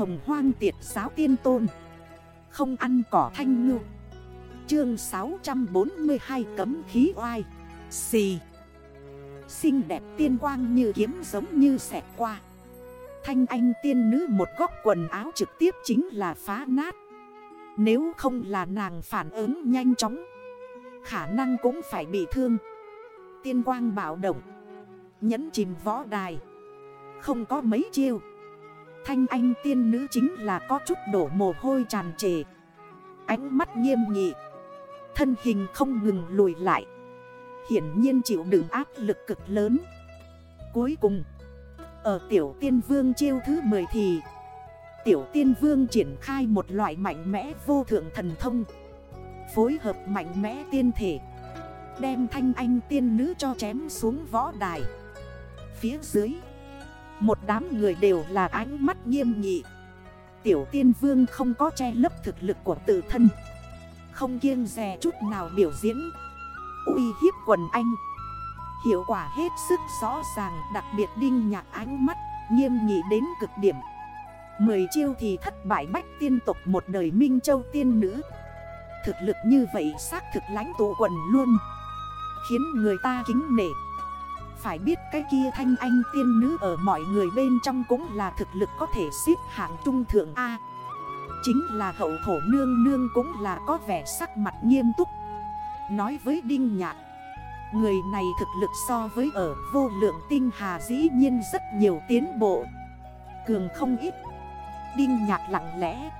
hồng hoang tiệt giáo tiên tôn. Không ăn cỏ thanh ngư. Chương 642 cấm khí oai. Xì. Xinh đẹp tiên quang như kiếm giống như xẹt qua. Thanh anh tiên nữ một góc quần áo trực tiếp chính là phá nát. Nếu không là nàng phản ứng nhanh chóng, Khả năng cũng phải bị thương. Tiên quang bạo động Nhấn chìm võ đài. Không có mấy chiêu. Thanh anh tiên nữ chính là có chút đổ mồ hôi tràn trề. Ánh mắt nghiêm nghị. Thân hình không ngừng lùi lại. Hiển nhiên chịu đựng áp lực cực lớn. Cuối cùng, Ở tiểu tiên vương chiêu thứ 10 thì, Tiểu tiên vương triển khai một loại mạnh mẽ vô thượng thần thông. Phối hợp mạnh mẽ tiên thể. Đem thanh anh tiên nữ cho chém xuống võ đài. Phía dưới một đám người đều là ánh mắt nghiêm nghị. Tiểu tiên vương không có che lấp thực lực của tự thân. Không kiêng rè chút nào biểu diễn. Uy hiếp quần anh. Hiệu quả hết sức rõ ràng, Đặc biệt đinh nhạc ánh mắt, Nghiêm nghị đến cực điểm. Mười chiêu thì thất bại bách tiên tục Một đời minh châu tiên nữ. Thực lực như vậy xác thực lãnh tụ quần luôn. Khiến người ta kính nể. Phải biết cái kia thanh anh tiên nữ ở mọi người bên trong cũng là thực lực có thể xếp hạng trung thượng A. Chính là hậu thổ nương nương cũng là có vẻ sắc mặt nghiêm túc. Nói với Đinh Nhạc, Người này thực lực so với ở vô lượng tinh hà dĩ nhiên rất nhiều tiến bộ. Cường không ít. Đinh Nhạc lặng lẽ,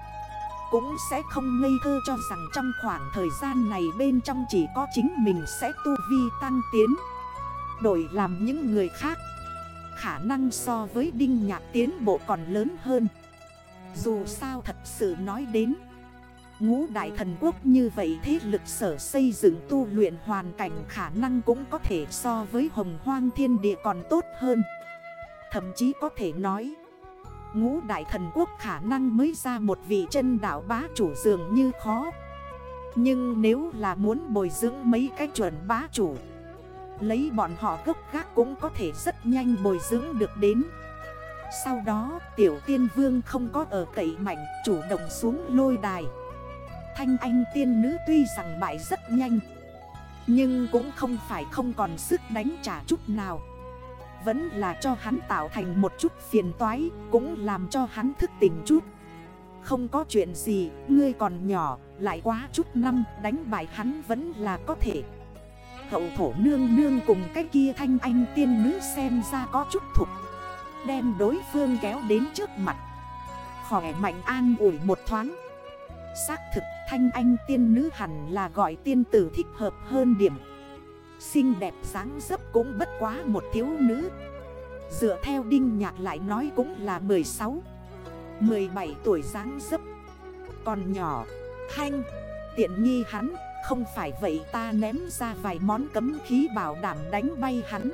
Cũng sẽ không ngây thơ cho rằng trong khoảng thời gian này bên trong chỉ có chính mình sẽ tu vi tăng tiến. Đổi làm những người khác. Khả năng so với Đinh Nhạc tiến bộ còn lớn hơn. Dù sao thật sự nói đến, Ngũ đại thần quốc như vậy thế lực sở xây dựng tu luyện hoàn cảnh khả năng cũng có thể so với hồng hoang thiên địa còn tốt hơn. Thậm chí có thể nói, Ngũ đại thần quốc khả năng mới ra một vị chân đảo bá chủ dường như khó. Nhưng nếu là muốn bồi dưỡng mấy cái chuẩn bá chủ Lấy bọn họ gốc gác cũng có thể rất nhanh bồi dưỡng được đến. Sau đó tiểu tiên vương không có ở cậy mạnh chủ động xuống lôi đài. Thanh anh tiên nữ tuy rằng bại rất nhanh Nhưng cũng không phải không còn sức đánh trả chút nào. Vẫn là cho hắn tạo thành một chút phiền toái Cũng làm cho hắn thức tỉnh chút. Không có chuyện gì, ngươi còn nhỏ Lại quá chút năm đánh bại hắn vẫn là có thể. Hậu thổ nương nương cùng cái kia thanh anh tiên nữ xem ra có chút thục. Đem đối phương kéo đến trước mặt. Khỏe mạnh an ủi một thoáng. Xác thực thanh anh tiên nữ hẳn là gọi tiên tử thích hợp hơn điểm. Xinh đẹp dáng dấp cũng bất quá một thiếu nữ. Dựa theo đinh nhạc lại nói cũng là 16 17 tuổi dáng dấp. Còn nhỏ, thanh, Tiện nghi hắn. Không phải vậy ta ném ra vài món cấm khí bảo đảm đánh bay hắn.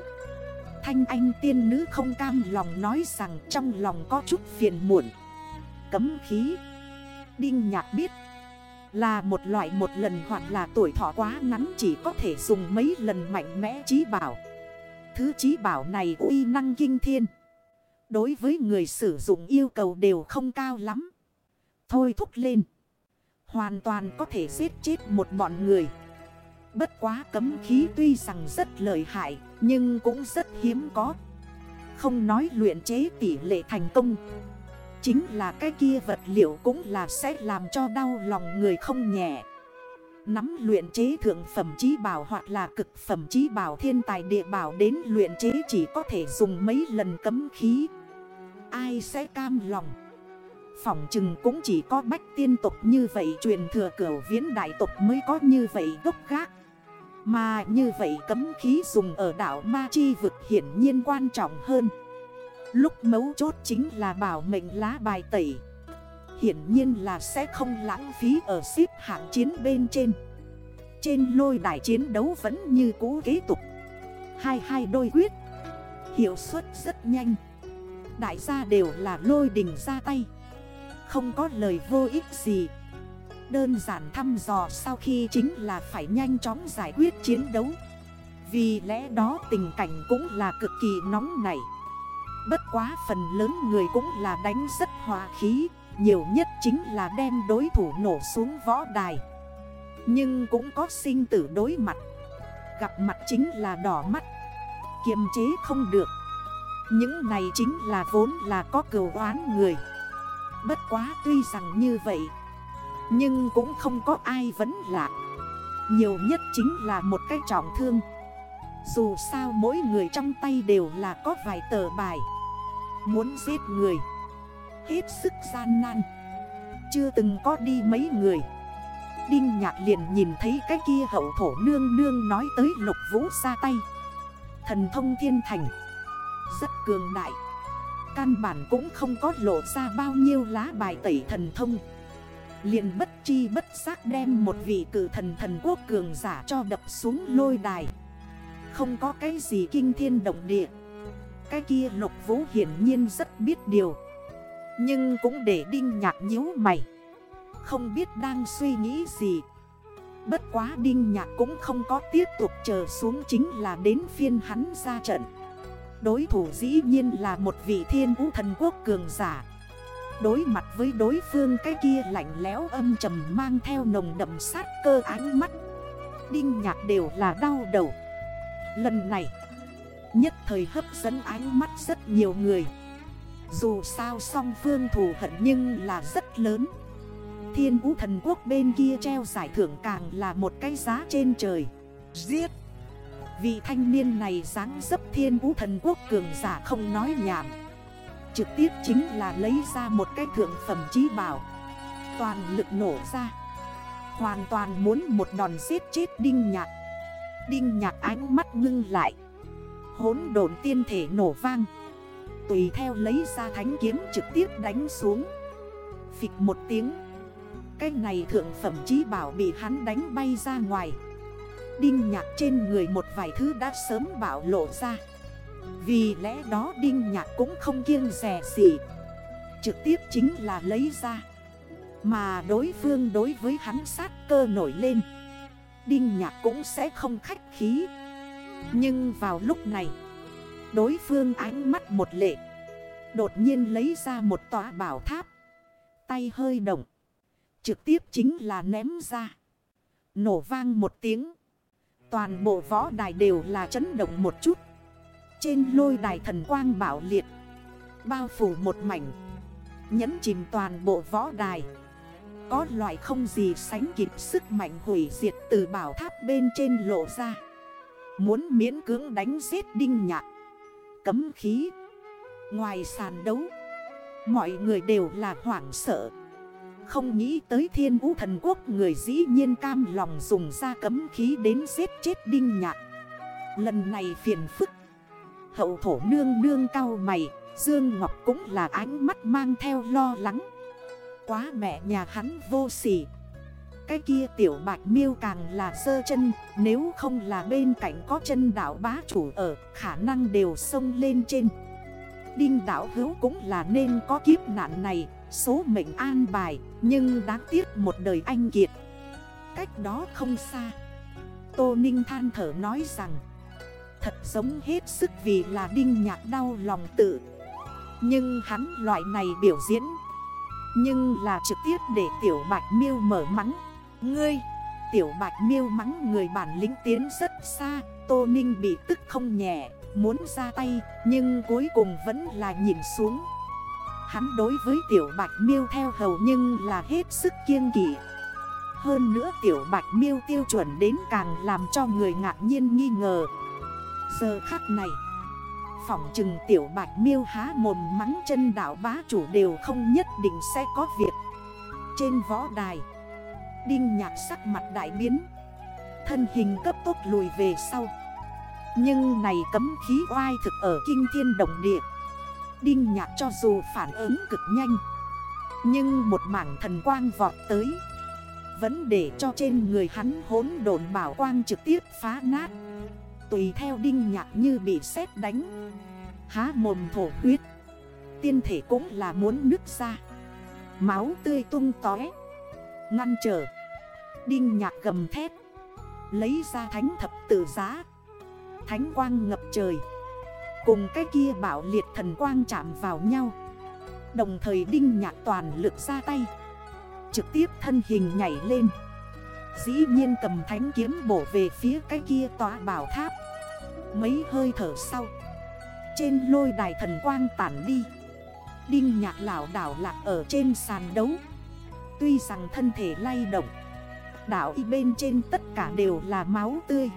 Thanh anh tiên nữ không cam lòng nói rằng trong lòng có chút phiền muộn. Cấm khí. Đinh nhạc biết. Là một loại một lần hoặc là tuổi thọ quá ngắn chỉ có thể dùng mấy lần mạnh mẽ trí bảo. Thứ trí bảo này uy năng kinh thiên. Đối với người sử dụng yêu cầu đều không cao lắm. Thôi thúc lên. Hoàn toàn có thể giết chết một bọn người. Bất quá cấm khí tuy rằng rất lợi hại, Nhưng cũng rất hiếm có. Không nói luyện chế tỷ lệ thành công. Chính là cái kia vật liệu cũng là sẽ làm cho đau lòng người không nhẹ. Nắm luyện chế thượng phẩm chí bảo hoặc là cực phẩm chí bảo thiên tài địa bảo đến luyện chế chỉ có thể dùng mấy lần cấm khí. Ai sẽ cam lòng? Phỏng chừng cũng chỉ có bách tiên tục như vậy truyền thừa cửu viễn đại tục mới có như vậy gốc gác. Mà như vậy cấm khí dùng ở đảo Ma Chi vực hiển nhiên quan trọng hơn. Lúc mấu chốt chính là bảo mệnh lá bài tẩy. Hiển nhiên là sẽ không lãng phí ở xếp hạng chiến bên trên. Trên lôi đài chiến đấu vẫn như cũ kế tục. Hai hai đôi quyết. Hiệu suất rất nhanh. Đại gia đều là lôi đình ra tay. Không có lời vô ích gì. Đơn giản thăm dò sau khi chính là phải nhanh chóng giải quyết chiến đấu. Vì lẽ đó tình cảnh cũng là cực kỳ nóng nảy. Bất quá phần lớn người cũng là đánh rất hòa khí, Nhiều nhất chính là đem đối thủ nổ xuống võ đài. Nhưng cũng có sinh tử đối mặt. Gặp mặt chính là đỏ mắt. Kiềm chế không được. Những này chính là vốn là có cửu oán người. Bất quá tuy rằng như vậy, Nhưng cũng không có ai vấn lạc Nhiều nhất chính là một cái trọng thương. Dù sao mỗi người trong tay đều là có vài tờ bài. Muốn giết người, Hết sức gian nan. Chưa từng có đi mấy người. Đinh nhạc liền nhìn thấy cái kia hậu thổ nương nương nói tới lục vũ ra tay. Thần thông thiên thành. Rất cường đại. Căn bản cũng không có lộ ra bao nhiêu lá bài tẩy thần thông. Liền bất chi bất giác đem một vị cử thần thần quốc cường giả cho đập xuống lôi đài. Không có cái gì kinh thiên động địa. Cái kia lục vũ hiển nhiên rất biết điều. Nhưng cũng để đinh nhạc nhíu mày. Không biết đang suy nghĩ gì. Bất quá đinh nhạc cũng không có tiếp tục chờ xuống chính là đến phiên hắn ra trận. Đối thủ dĩ nhiên là một vị thiên vũ thần quốc cường giả. Đối mặt với đối phương, cái kia lạnh lẽo âm trầm mang theo nồng đậm sát cơ ánh mắt. Đinh nhạc đều là đau đầu. Lần này, Nhất thời hấp dẫn ánh mắt rất nhiều người. Dù sao song phương thù hận nhưng là rất lớn. Thiên vũ thần quốc bên kia treo giải thưởng càng là một cái giá trên trời. Giết! Vị thanh niên này dáng dấp thiên vũ thần quốc cường giả không nói nhảm. Trực tiếp chính là lấy ra một cái thượng phẩm trí bảo. Toàn lực nổ ra. Hoàn toàn muốn một đòn giết chết Đinh Nhạc. Đinh Nhạc ánh mắt ngưng lại. Hốn đồn tiên thể nổ vang. Tùy theo lấy ra thánh kiếm trực tiếp đánh xuống. Phịch một tiếng. Cái này thượng phẩm trí bảo bị hắn đánh bay ra ngoài. Đinh nhạc trên người một vài thứ đã sớm bảo lộ ra. Vì lẽ đó đinh nhạc cũng không kiêng rẻ gì. Trực tiếp chính là lấy ra. Mà đối phương đối với hắn sát cơ nổi lên. Đinh nhạc cũng sẽ không khách khí. Nhưng vào lúc này, Đối phương ánh mắt một lệ. Đột nhiên lấy ra một tòa bảo tháp. Tay hơi động. Trực tiếp chính là ném ra. Nổ vang một tiếng. Toàn bộ võ đài đều là chấn động một chút. Trên lôi đài thần quang bảo liệt, Bao phủ một mảnh, Nhấn chìm toàn bộ võ đài. Có loại không gì sánh kịp sức mạnh hủy diệt từ bảo tháp bên trên lộ ra. Muốn miễn cưỡng đánh giết đinh nhạc, Cấm khí, Ngoài sàn đấu, Mọi người đều là hoảng sợ không nghĩ tới thiên vũ thần quốc, người dĩ nhiên cam lòng dùng ra cấm khí đến giết chết đinh nhạc. Lần này phiền phức. Hậu thổ nương nương cao mày, Dương Ngọc cũng là ánh mắt mang theo lo lắng. Quá mẹ nhà hắn vô sỉ. Cái kia tiểu bạch miêu càng là sơ chân, Nếu không là bên cạnh có chân đảo bá chủ ở, Khả năng đều sông lên trên. Đinh đảo hữu cũng là nên có kiếp nạn này Số mệnh an bài, Nhưng đáng tiếc một đời anh kiệt. Cách đó không xa, Tô Ninh than thở nói rằng, Thật giống hết sức vì là đinh nhạc đau lòng tự. Nhưng hắn loại này biểu diễn, Nhưng là trực tiếp để tiểu bạch miêu mở mắng. Ngươi, Tiểu bạch miêu mắng người bản lĩnh tiến rất xa. Tô Ninh bị tức không nhẹ, Muốn ra tay, Nhưng cuối cùng vẫn là nhìn xuống. Hắn đối với tiểu bạch miêu theo hầu nhưng là hết sức kiêng kỷ Hơn nữa tiểu bạch miêu tiêu chuẩn đến càng làm cho người ngạc nhiên nghi ngờ. Giờ khắc này, Phỏng chừng tiểu bạch miêu há mồm mắng chân đảo bá chủ đều không nhất định sẽ có việc. Trên võ đài, Đinh nhạc sắc mặt đại biến. Thân hình cấp tốc lùi về sau. Nhưng này cấm khí oai thực ở kinh thiên động địa. Đinh nhạc cho dù phản ứng cực nhanh, Nhưng một mảng thần quang vọt tới. Vẫn để cho trên người hắn hốn đồn bảo quang trực tiếp phá nát. Tùy theo đinh nhạc như bị sét đánh, Há mồm thổ huyết. Tiên thể cũng là muốn nứt ra. Máu tươi tung tói Ngăn trở. Đinh nhạc gầm thét. Lấy ra thánh thập tử giá. Thánh quang ngập trời. Cùng cái kia bảo liệt thần quang chạm vào nhau. Đồng thời đinh nhạc toàn lực ra tay. Trực tiếp thân hình nhảy lên. Dĩ nhiên cầm thánh kiếm bổ về phía cái kia tòa bảo tháp. Mấy hơi thở sau, Trên lôi đài thần quang tản đi. Đinh nhạc lảo đảo lạc ở trên sàn đấu. Tuy rằng thân thể lay động, Đảo y bên trên tất cả đều là máu tươi.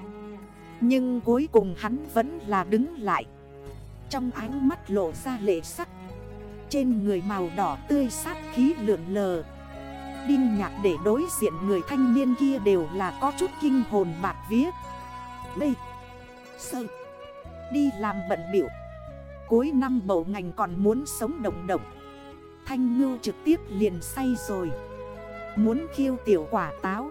Nhưng cuối cùng hắn vẫn là đứng lại. Trong ánh mắt lộ ra lệ sắc. Trên người màu đỏ tươi sát khí lượn lờ. Đinh nhạc để đối diện người thanh niên kia đều là có chút kinh hồn bạc vía. Lê Sơ. Đi làm bận biểu. Cuối năm bầu ngành còn muốn sống động động. Thanh ngưu trực tiếp liền say rồi. Muốn khiêu tiểu quả táo.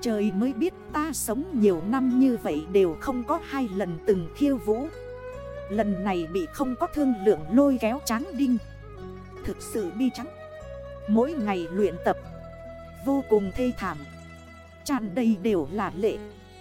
Trời mới biết ta sống nhiều năm như vậy đều không có hai lần từng khiêu vũ. Lần này bị không có thương lượng lôi kéo tráng đinh. Thực sự bi trắng. Mỗi ngày luyện tập. Vô cùng thê thảm. Tràn đầy đều là lệ.